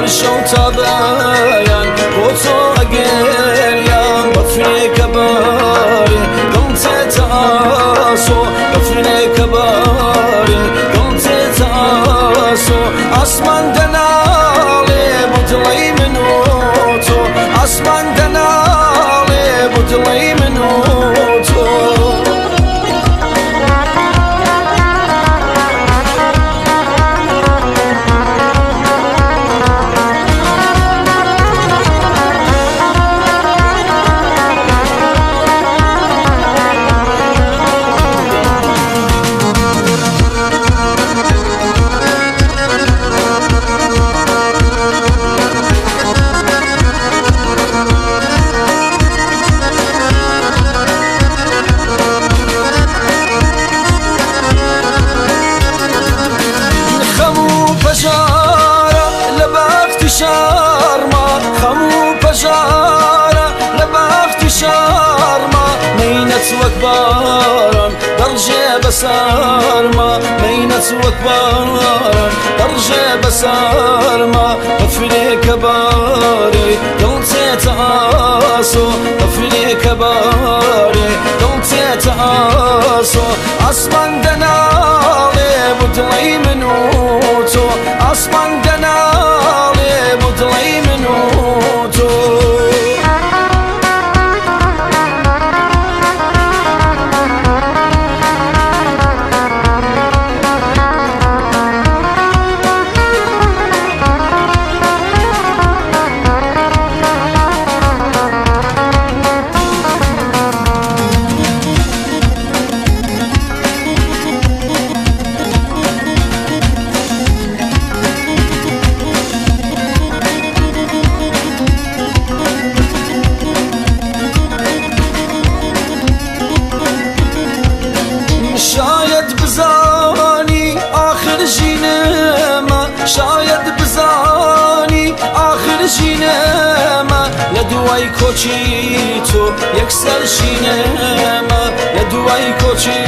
ئەگەریان هەر شەو تا بەیان بۆ تۆ ئەگەریان بە فرێکە دەڕژێ بەسارما مینەت وەک باران دەڕژێ بەسارما بەفرێکە بارێ لە دوای کۆچی تۆ یەکسەر شینەمە لە دوای کۆچی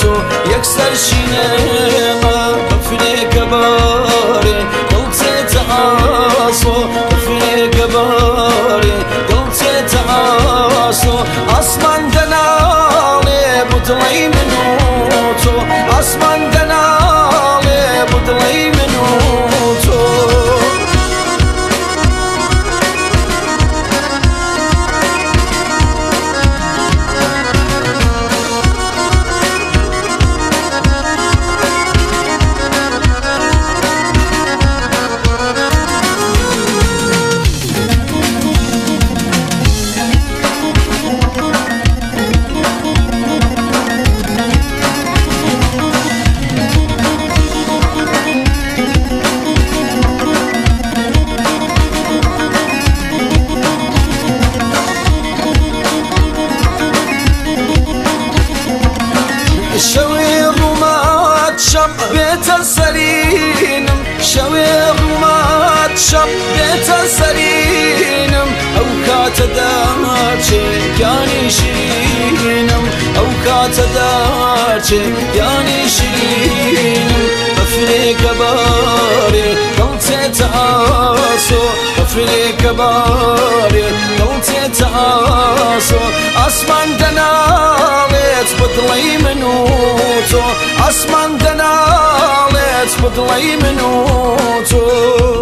تۆ یەکسەر شینەمە بەفرێکە بارێ دڵچێتە ئاسۆ بەفرێکە بارێ دڵچێتە ئاسۆ ئاسمان دەناڵێ بودڵی من و تۆ ئاسمان بێتە سەرینم ئەو کاتە داچێ گیانی شیرینم ئەو کاتە داچێ گیانی شیرینم بەفرێکە بارێ دڵچێتە ئاسۆ بەفرێکە بارێ دڵچێتە ئاسۆ ئاسمان دەناڵێت بەدڵی من و تۆ ئاسمان دەناڵێت بەدڵی من و تۆ